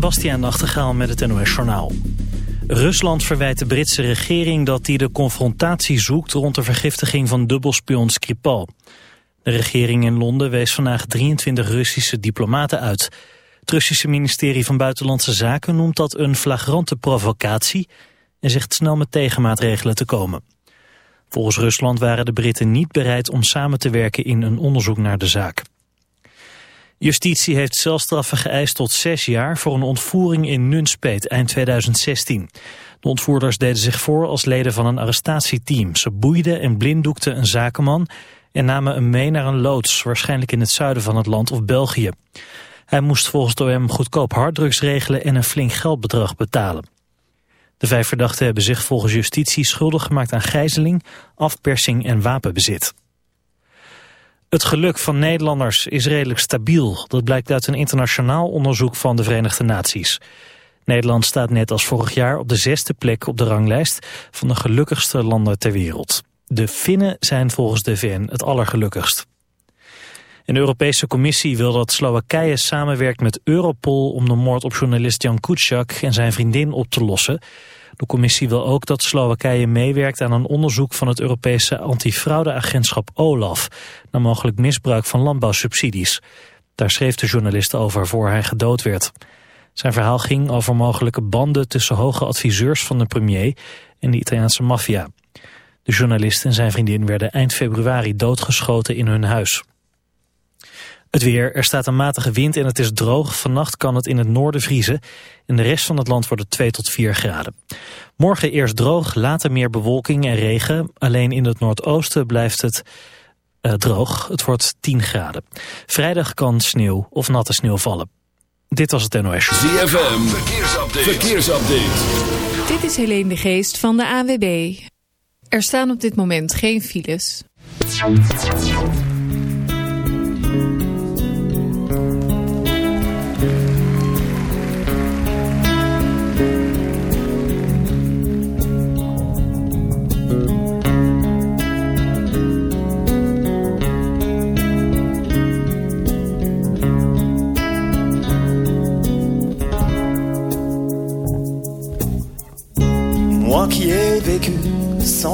Bastiaan Nachtegaal met het NOS Journaal. Rusland verwijt de Britse regering dat die de confrontatie zoekt rond de vergiftiging van dubbelspion Skripal. De regering in Londen wees vandaag 23 Russische diplomaten uit. Het Russische ministerie van Buitenlandse Zaken noemt dat een flagrante provocatie en zegt snel met tegenmaatregelen te komen. Volgens Rusland waren de Britten niet bereid om samen te werken in een onderzoek naar de zaak. Justitie heeft celstraffen geëist tot zes jaar voor een ontvoering in Nunspeet eind 2016. De ontvoerders deden zich voor als leden van een arrestatieteam. Ze boeiden en blinddoekten een zakenman en namen hem mee naar een loods, waarschijnlijk in het zuiden van het land of België. Hij moest volgens de OM goedkoop harddrugs regelen en een flink geldbedrag betalen. De vijf verdachten hebben zich volgens justitie schuldig gemaakt aan gijzeling, afpersing en wapenbezit. Het geluk van Nederlanders is redelijk stabiel. Dat blijkt uit een internationaal onderzoek van de Verenigde Naties. Nederland staat net als vorig jaar op de zesde plek op de ranglijst van de gelukkigste landen ter wereld. De Finnen zijn volgens de VN het allergelukkigst. Een Europese commissie wil dat Slowakije samenwerkt met Europol om de moord op journalist Jan Kuciak en zijn vriendin op te lossen. De commissie wil ook dat Slowakije meewerkt aan een onderzoek van het Europese antifraudeagentschap OLAF naar mogelijk misbruik van landbouwsubsidies. Daar schreef de journalist over voor hij gedood werd. Zijn verhaal ging over mogelijke banden tussen hoge adviseurs van de premier en de Italiaanse maffia. De journalist en zijn vriendin werden eind februari doodgeschoten in hun huis. Het weer, er staat een matige wind en het is droog. Vannacht kan het in het noorden vriezen. In de rest van het land wordt het 2 tot 4 graden. Morgen eerst droog, later meer bewolking en regen. Alleen in het noordoosten blijft het uh, droog. Het wordt 10 graden. Vrijdag kan sneeuw of natte sneeuw vallen. Dit was het NOS. ZFM, verkeersupdate. verkeersupdate. Dit is Helene de Geest van de AWB. Er staan op dit moment geen files.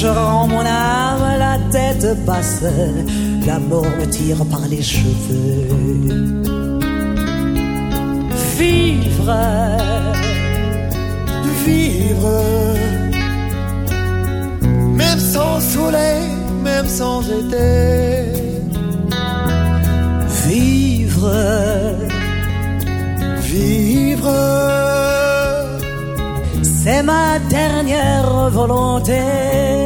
je rends mon âme la tête basse, la mort me tire par les cheveux. Vivre, vivre, même sans soleil, même sans été. Vivre, vivre c'est ma dernière volonté.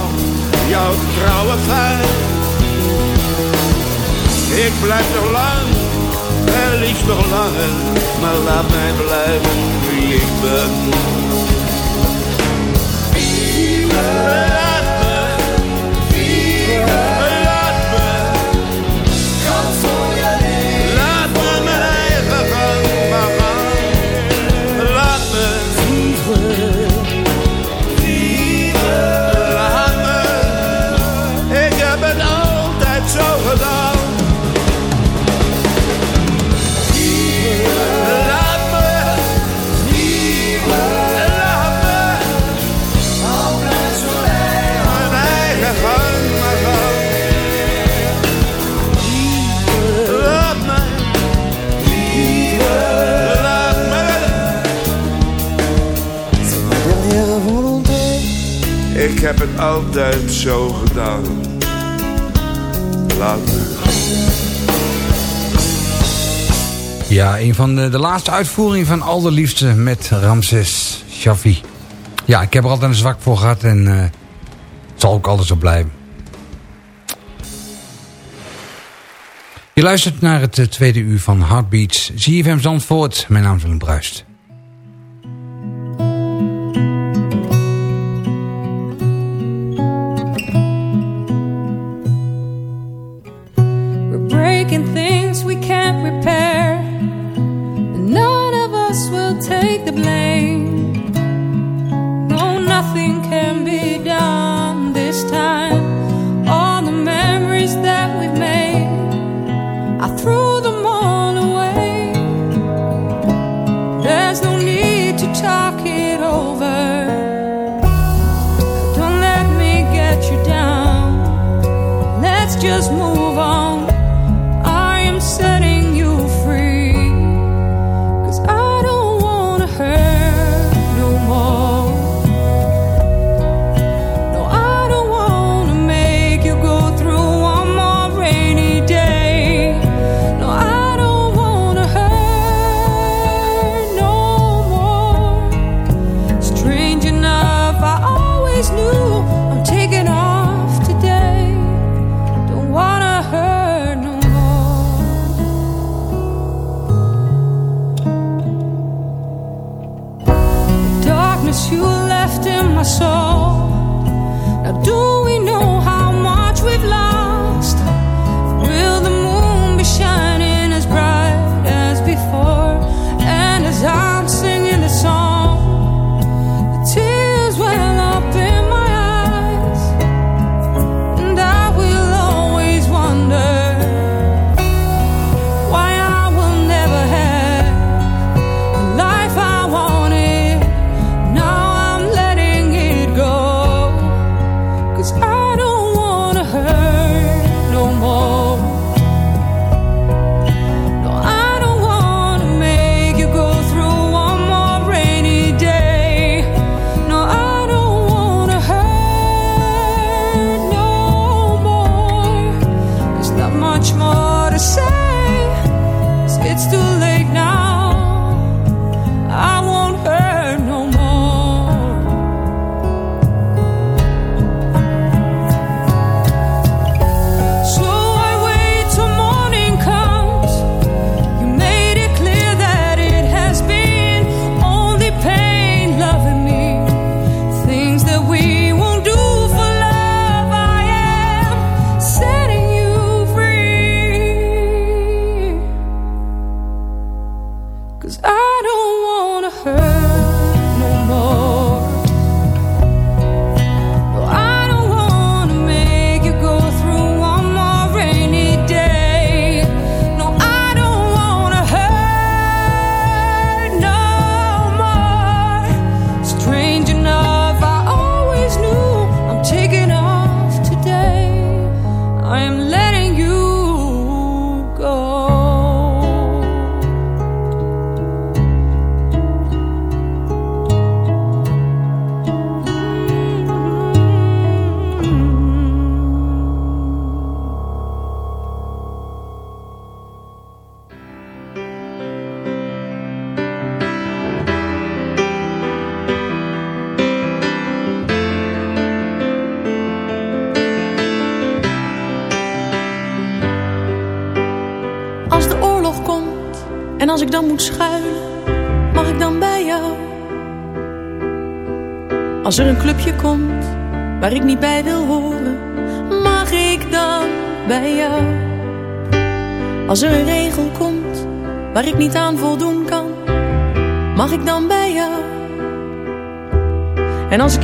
jouw fan. Ik blijf nog lang, en liefst nog langer, maar laat mij blijven wie ik ben. Laat me, heb het altijd zo gedaan. Laat. Ja, een van de, de laatste uitvoeringen van Al de Liefste met Ramses Shaffi. Ja, ik heb er altijd een zwak voor gehad en eh, zal ook altijd zo blijven. Je luistert naar het eh, tweede uur van Heartbeats. ZFM Zandvoort, mijn naam is Willem Bruist.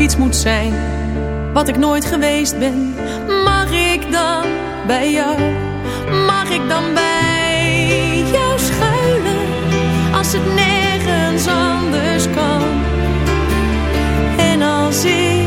Iets moet zijn wat ik nooit geweest ben, mag ik dan bij jou? Mag ik dan bij jou schuilen als het nergens anders kan? En als ik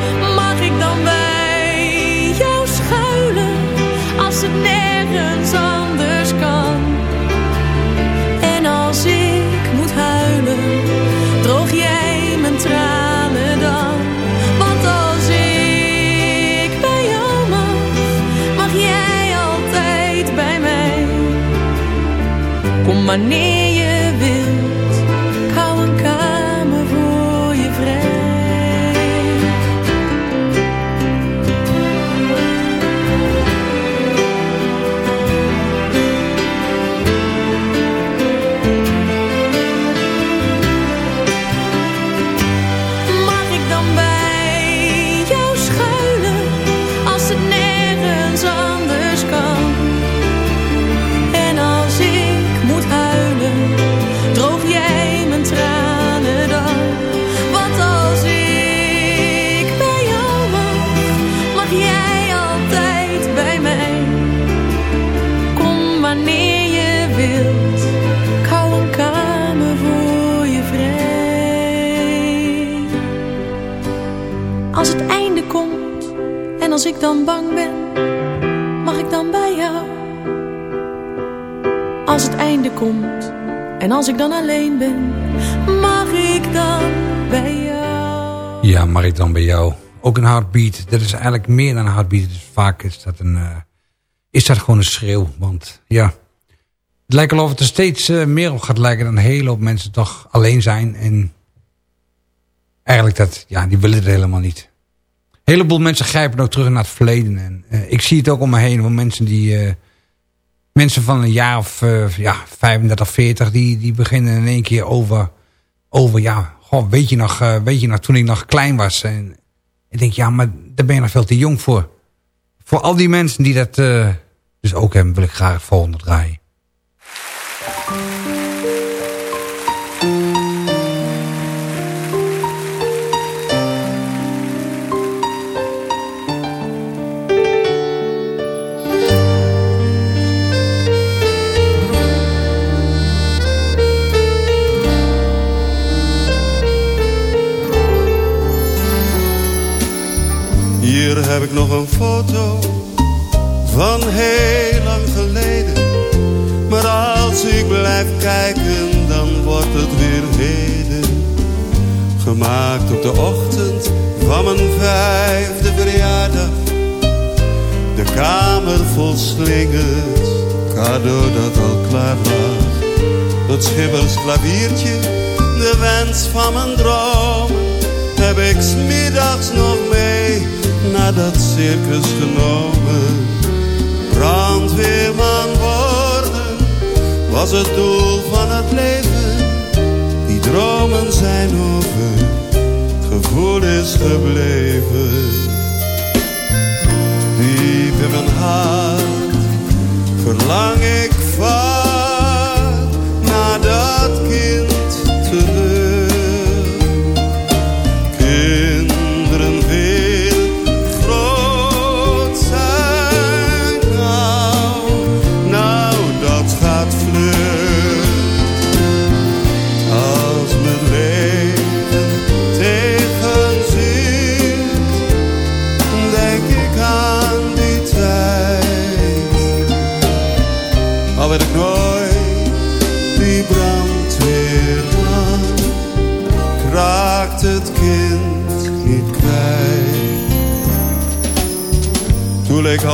Kom als ik dan bang ben, mag ik dan bij jou? Als het einde komt en als ik dan alleen ben, mag ik dan bij jou? Ja, mag ik dan bij jou? Ook een heartbeat. Dat is eigenlijk meer dan een heartbeat. Dus vaak is dat, een, eh, is dat gewoon een schreeuw. Want ja, het lijkt alsof het er steeds eh, meer op gaat lijken... dan een hele hoop mensen toch alleen zijn. En eigenlijk dat, ja, die willen het helemaal niet. Heleboel mensen grijpen ook terug naar het verleden. En, eh, ik zie het ook om me heen. Van mensen die... eh, mensen van een jaar of eh, ja, 35, 40... Die, die beginnen in één keer over... over ja, goh, weet, je nog, weet je nog toen ik nog klein was? En ik denk, ja, maar daar ben je nog veel te jong voor. Voor al die mensen die dat dus ook hebben... wil ik graag het volgende draaien. Hier heb ik nog een foto van heel lang geleden. Maar als ik blijf kijken, dan wordt het weer heden. Gemaakt op de ochtend van mijn vijfde verjaardag. De kamer vol slingers, cadeau dat al klaar lag. Het schimmers klaviertje, de wens van mijn droom. Heb ik smiddags nog mee naar dat circus genomen. Brandweerman worden was het doel van het leven. Die dromen zijn over, gevoel is gebleven. Diep in mijn hart verlang ik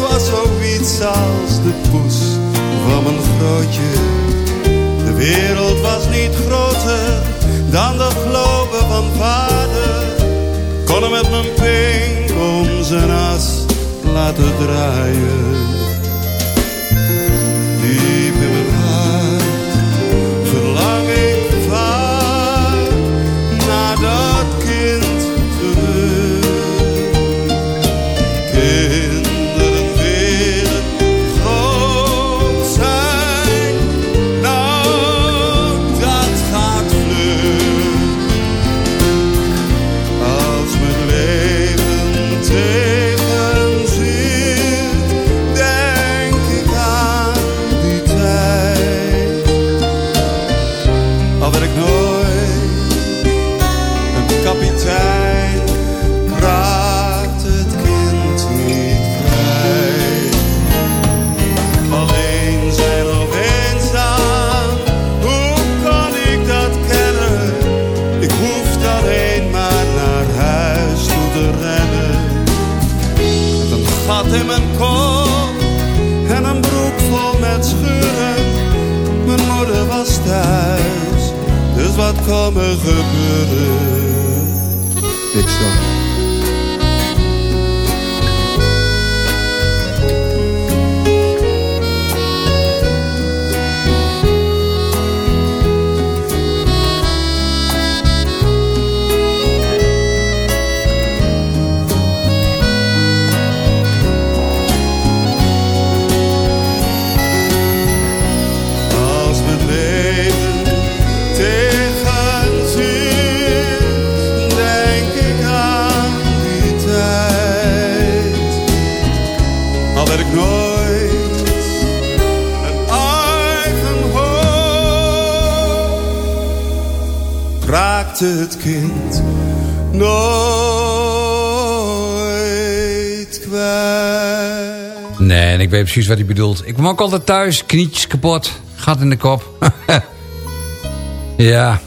was zoiets als de poes van mijn grootje. De wereld was niet groter dan de globe van vader. Kon hem met mijn pink om zijn as laten draaien. Precies wat hij bedoelt. Ik kwam ook altijd thuis, knietjes kapot, gat in de kop. ja,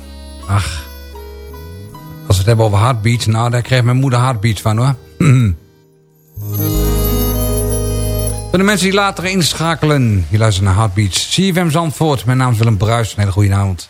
ach. Als we het hebben over heartbeats, nou daar kreeg mijn moeder heartbeats van hoor. Voor de mensen die later inschakelen, je luistert naar Heartbeats. CFM Zandvoort, mijn naam is Willem Bruis. Een hele goede avond.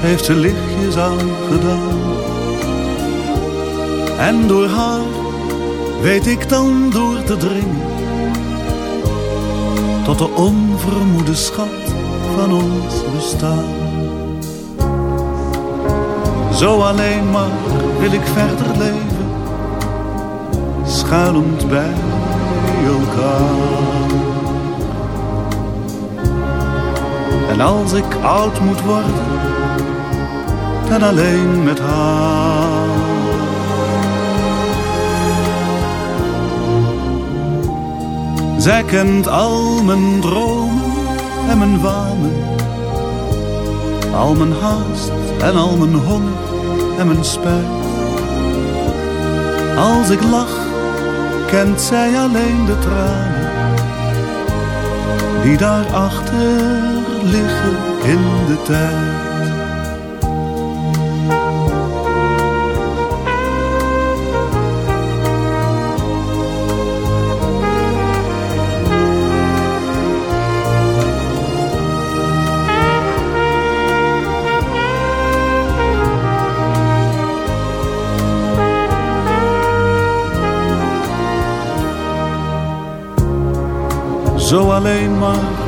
heeft ze lichtjes aangedaan. En door haar weet ik dan door te dringen. Tot de onvermoede schat van ons bestaan. Zo alleen maar wil ik verder leven, schuilend bij elkaar. En als ik oud moet worden, dan alleen met haar. Zij kent al mijn dromen en mijn wanen, al mijn haast en al mijn honger en mijn spijt. Als ik lach, kent zij alleen de tranen die daarachter liggen in de tijd. Zo alleen maar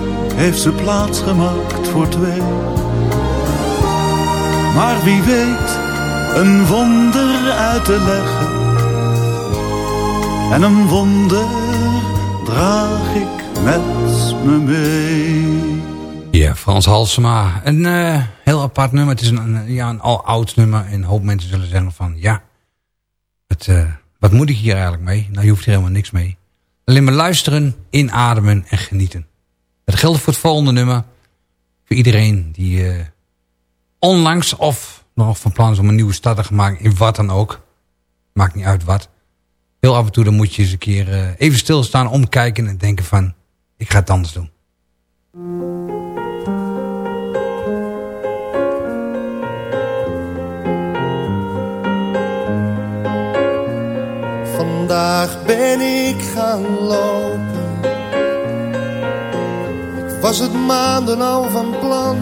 heeft ze plaats gemaakt voor twee. Maar wie weet een wonder uit te leggen. En een wonder draag ik met me mee. Ja, Frans Halsema. Een uh, heel apart nummer. Het is een, ja, een al oud nummer. En een hoop mensen zullen zeggen van... Ja, het, uh, wat moet ik hier eigenlijk mee? Nou, je hoeft hier helemaal niks mee. Alleen maar luisteren, inademen en genieten. Dat geldt voor het volgende nummer. Voor iedereen die uh, onlangs of nog van plan is om een nieuwe stad te maken. In wat dan ook. Maakt niet uit wat. Heel af en toe dan moet je eens een keer uh, even stilstaan, omkijken en denken van... Ik ga het anders doen. Vandaag ben ik gaan lopen was het maanden al van plan.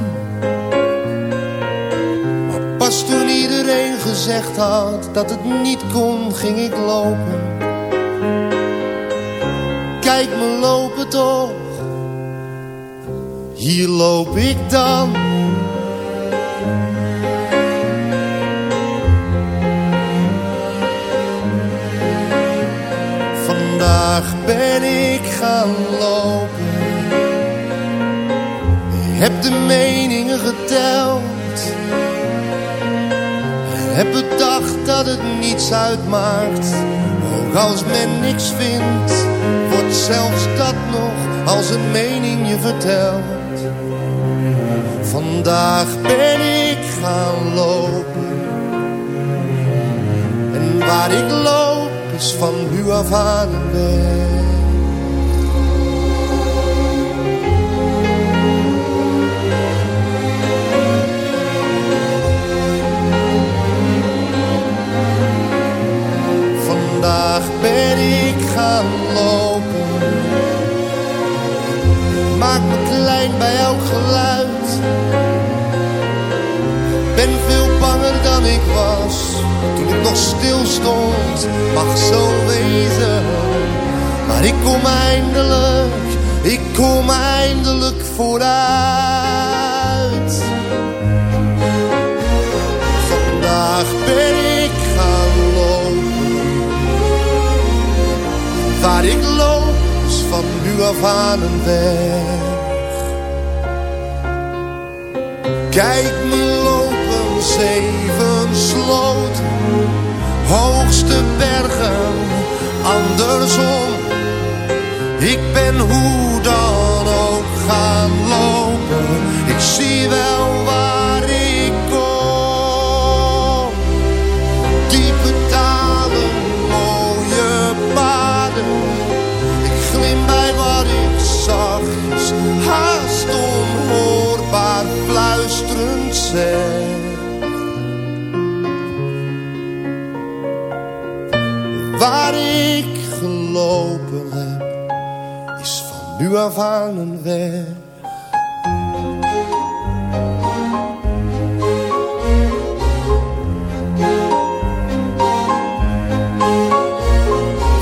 Maar pas toen iedereen gezegd had dat het niet kon, ging ik lopen. Kijk me lopen toch, hier loop ik dan. Vandaag ben ik gaan lopen heb de meningen geteld. Heb bedacht dat het niets uitmaakt. Ook als men niks vindt, wordt zelfs dat nog als een mening je vertelt. Vandaag ben ik gaan lopen. En waar ik loop is van nu af aan weg. Vandaag ben ik gaan lopen. Maak me klein bij elk geluid. Ben veel banger dan ik was. Toen ik nog stil stond, mag zo wezen. Maar ik kom eindelijk, ik kom eindelijk vooruit. Vandaag ben ik Waar ik loos van nu af aan een weg. Kijk me lopen zeven sloot, hoogste bergen, andersom. Ik ben hoe dan ook gaan lopen.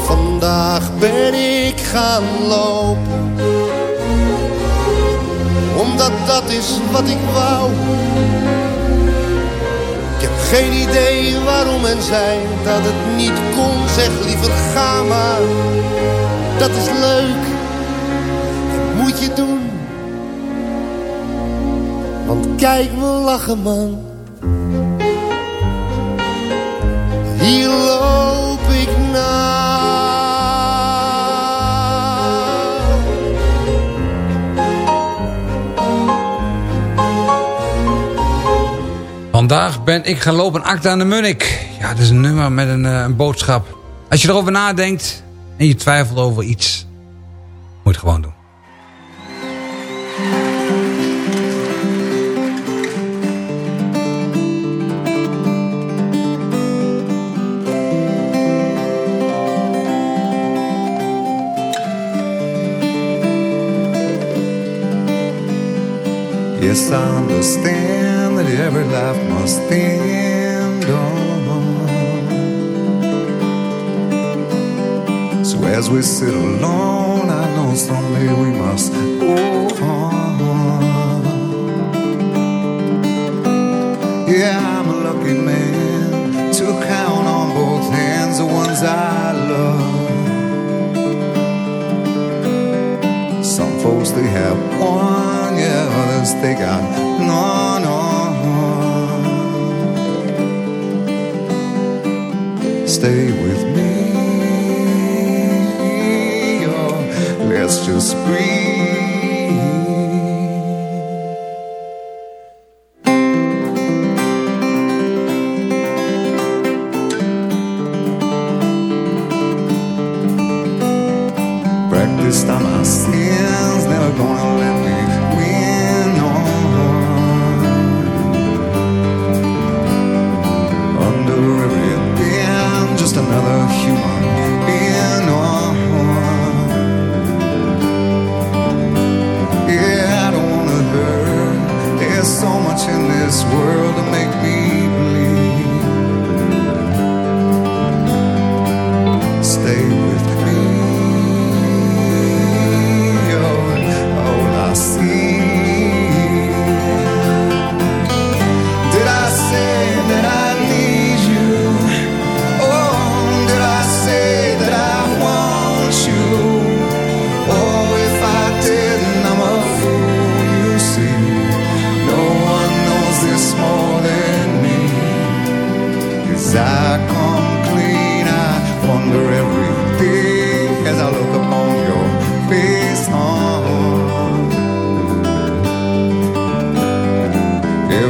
Vandaag ben ik gaan lopen, omdat dat is wat ik wou. Ik heb geen idee waarom en zij dat het niet kon. Zeg liever ga maar, dat is leuk. Je doen. Want kijk me lachen man. Hier loop ik naar. Vandaag ben ik gaan lopen acte aan de Munnik. Ja, dat is een nummer met een, eh, een boodschap. Als je erover nadenkt en je twijfelt over iets, Understand that every life must end on. So as we sit alone, I know someday we must go on. Yeah, I'm a lucky man to count on both hands the ones I love. Some folks they have one, others they got none. Stay with me, oh, let's just breathe.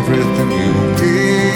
Everything you gave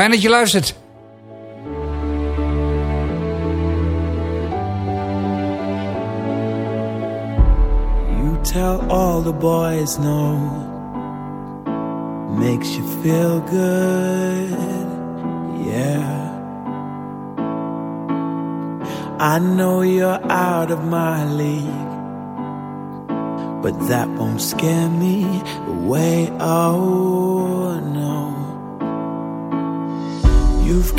Fijn dat je luistert. You tell all the boys no. Makes you feel good. Yeah. I know you're out of my league. But that won't scare me away. Oh.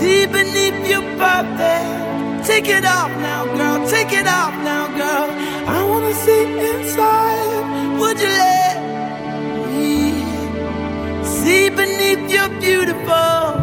see beneath your puppet. Take it off now, girl. Take it off now, girl. I wanna see inside. Would you let me see beneath your beautiful?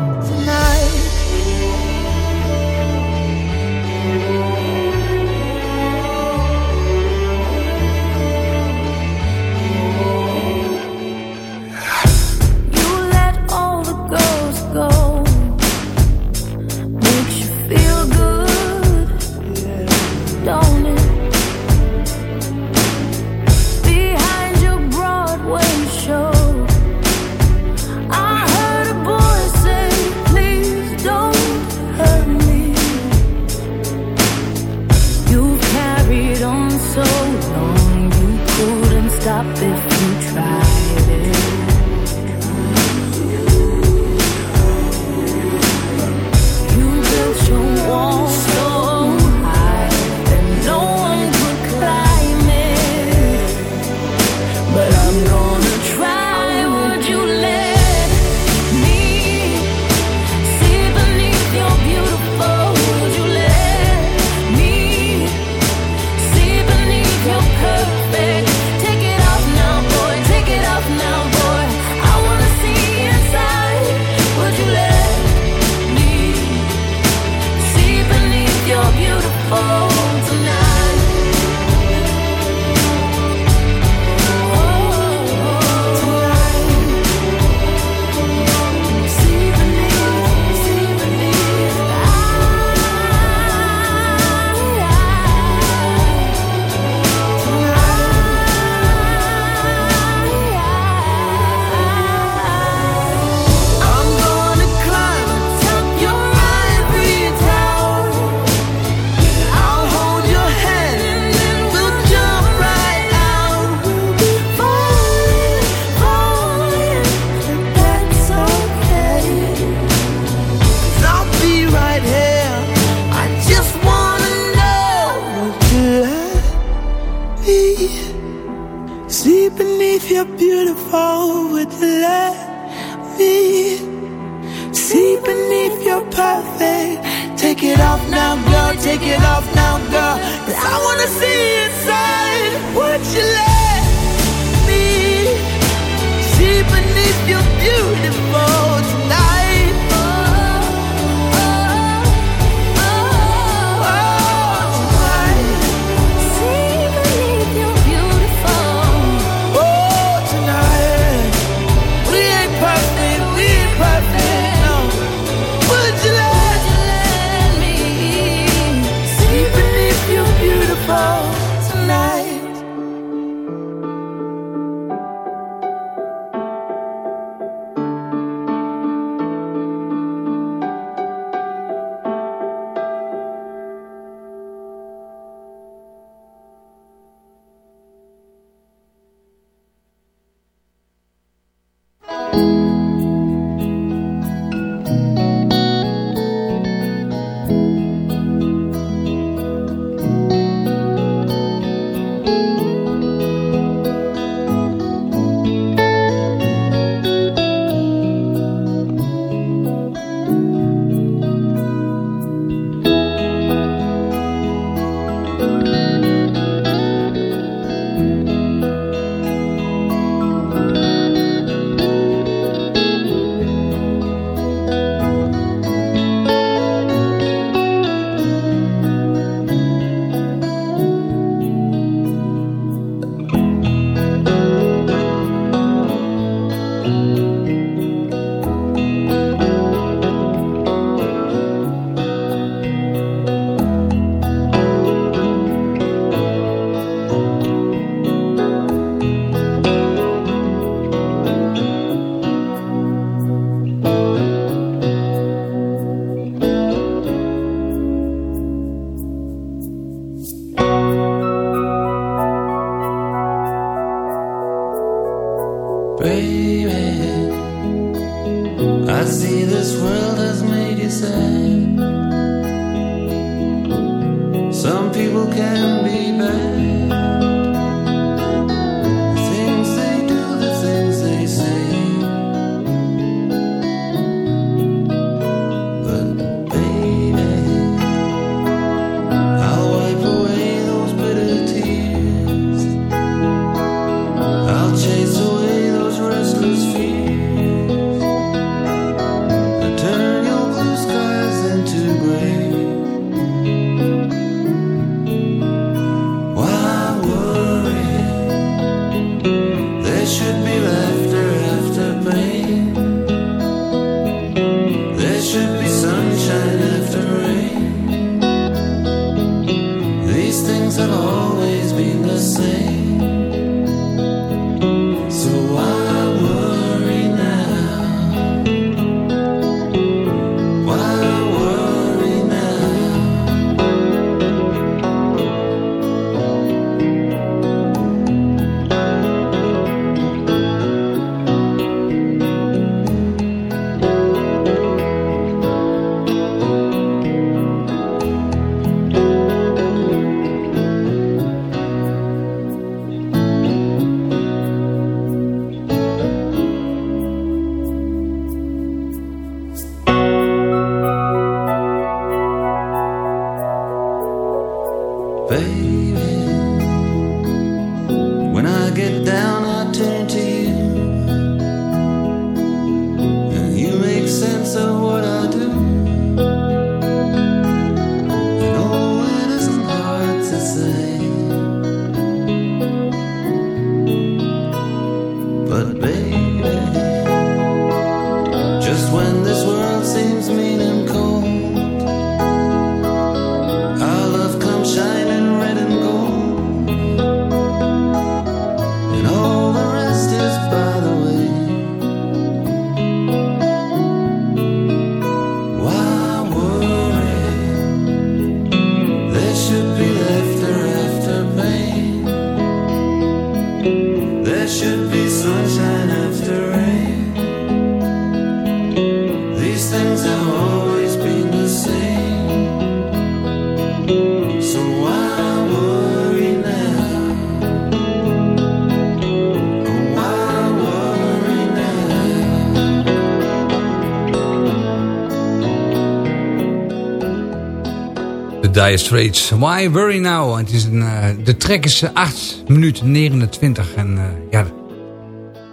Dire Straits. Why Worry Now? Het is uh, de track is 8 minuten 29. En uh, ja,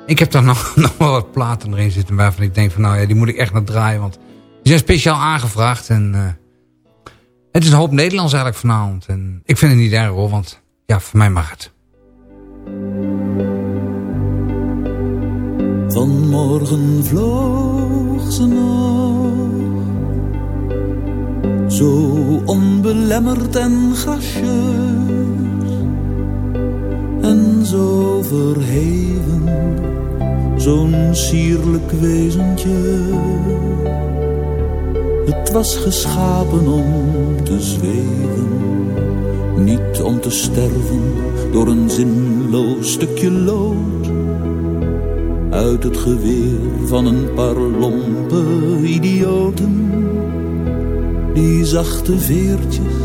ik heb daar nog, nog wel wat platen erin zitten waarvan ik denk van nou ja, die moet ik echt naar draaien. Want die zijn speciaal aangevraagd. En uh, het is een hoop Nederlands eigenlijk vanavond. En ik vind het niet erg hoor, want ja, voor mij mag het. Vanmorgen vloog ze zo onbelemmerd en gracieus en zo verheven, zo'n sierlijk wezentje. Het was geschapen om te zweven, niet om te sterven door een zinloos stukje lood. Uit het geweer van een paar lompe idioten die zachte veertjes,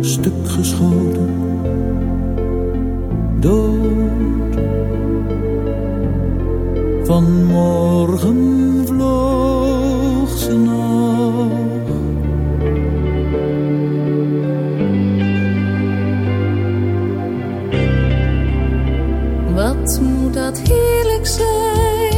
stuk geschoten, dood. Vanmorgen vloog ze nog. Wat moet dat heerlijk zijn?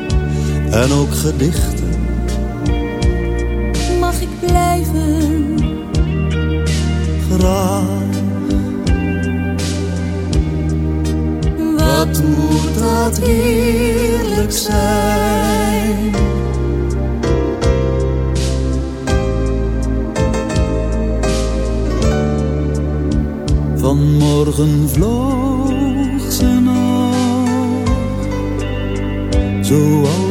en ook gedichten. Mag ik blijven? Graag. Wat moet dat heerlijk zijn? Vanmorgen vloog ze nog, zoals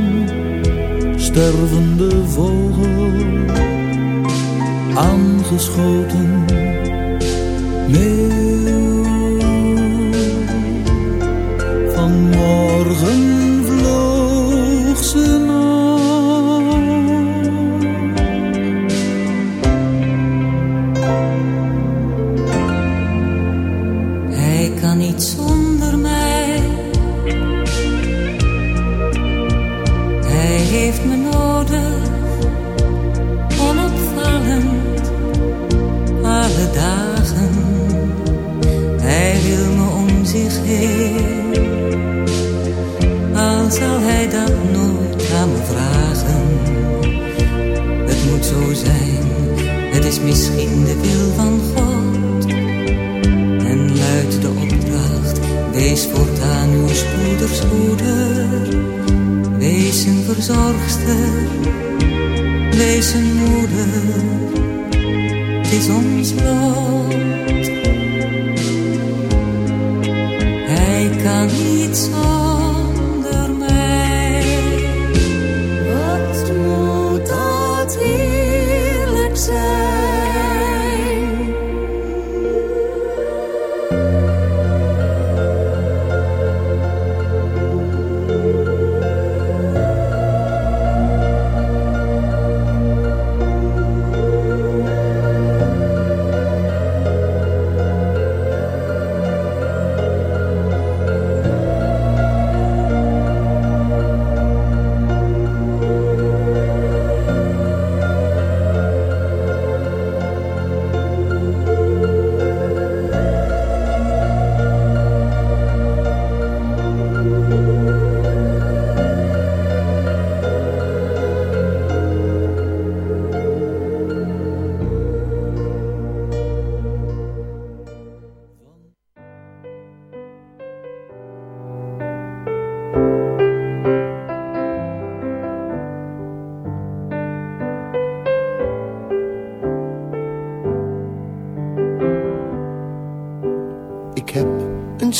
stervende vogel aangeschoten. Meeuw vanmorgen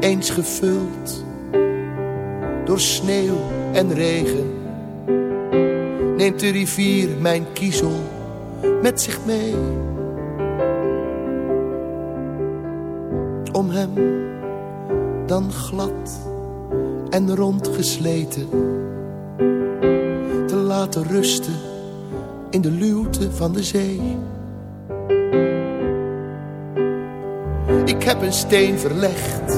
eens gevuld door sneeuw en regen, neemt de rivier mijn kiezel met zich mee. Om hem dan glad en rondgesleten te laten rusten in de luwte van de zee. Ik heb een steen verlegd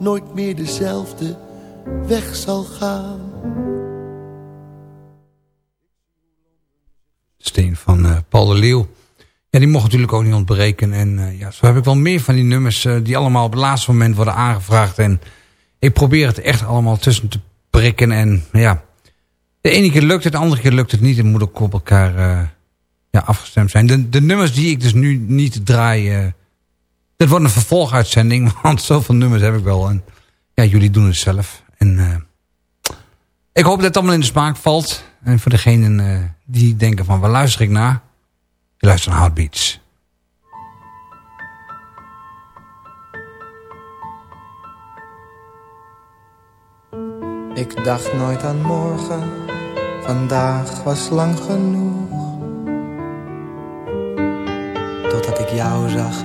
nooit meer dezelfde weg zal gaan. Steen van uh, Paul de Leeuw. Ja, die mocht natuurlijk ook niet ontbreken. En uh, ja, zo heb ik wel meer van die nummers uh, die allemaal op het laatste moment worden aangevraagd. En ik probeer het echt allemaal tussen te prikken. En ja, de ene keer lukt het, de andere keer lukt het niet. En moet ook op elkaar ja, afgestemd zijn. De, de nummers die ik dus nu niet draai dit wordt een vervolguitzending, want zoveel nummers heb ik wel. En ja, jullie doen het zelf. En uh, ik hoop dat het allemaal in de smaak valt. En voor degenen uh, die denken van, waar luister ik naar? Je luistert naar Heartbeats. Ik dacht nooit aan morgen, vandaag was lang genoeg. Totdat ik jou zag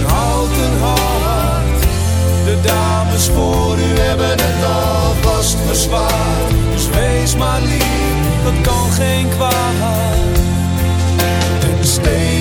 een hart. De dames voor u hebben het alvast verzwaard. Dus wees maar lief, dat kan geen kwaad. En stelen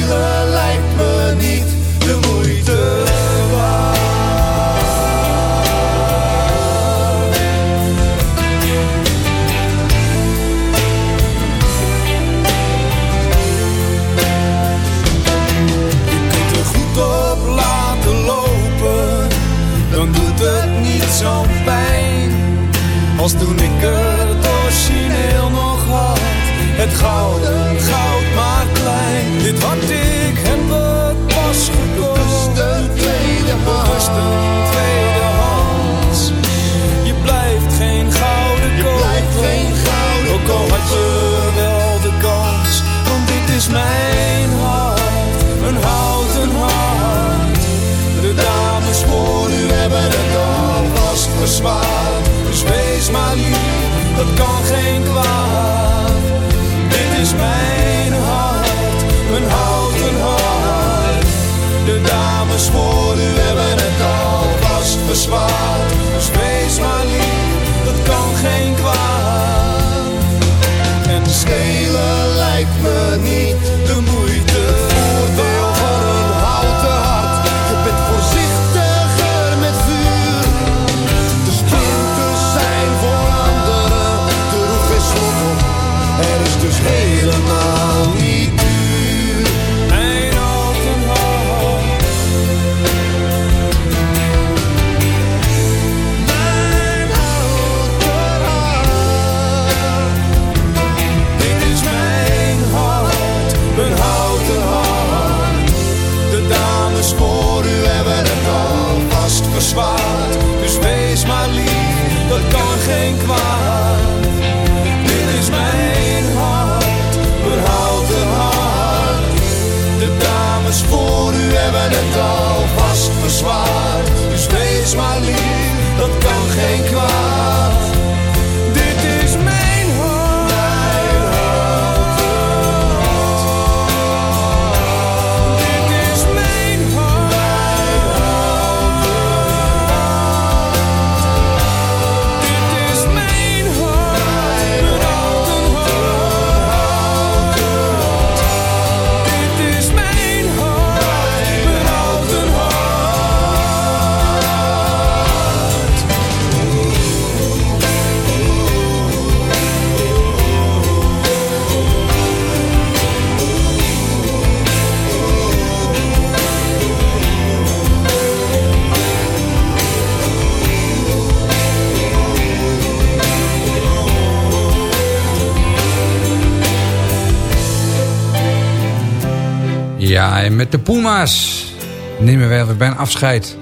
geen kwaad. Met de Puma's nemen wij weer bijna afscheid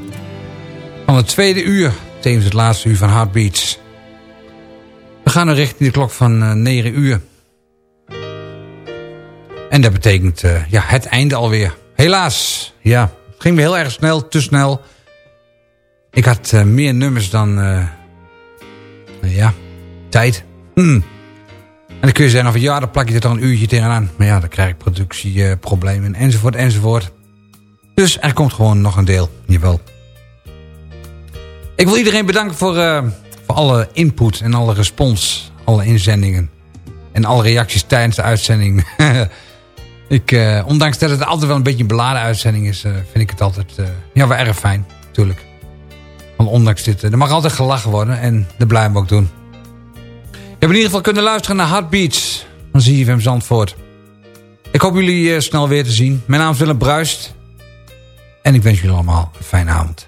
van het tweede uur. Tevens het laatste uur van Heartbeats. We gaan nu richting de klok van eh, 9 uur. En dat betekent eh, ja, het einde alweer. Helaas, ja, het ging weer heel erg snel, te snel. Ik had eh, meer nummers dan, eh, ja, tijd. Hmm. En dan kun je zeggen, van ja, dan plak je er toch een uurtje tegenaan. Maar ja, dan krijg ik productieproblemen enzovoort enzovoort. Dus er komt gewoon nog een deel, jawel. Ik wil iedereen bedanken voor, eh, voor alle input en alle respons. Alle inzendingen. En alle reacties tijdens de uitzending. ik, eh, ondanks dat het altijd wel een beetje een beladen uitzending is... eh, vind ik het altijd ja, wel erg fijn, natuurlijk. Want ondanks dit, er mag altijd gelachen worden. En dat blijven we ook doen. Hebt in ieder geval kunnen luisteren naar Heartbeats van ZFM Zandvoort. Ik hoop jullie eh, snel weer te zien. Mijn naam is Willem Bruist. En ik wens jullie allemaal een fijne avond.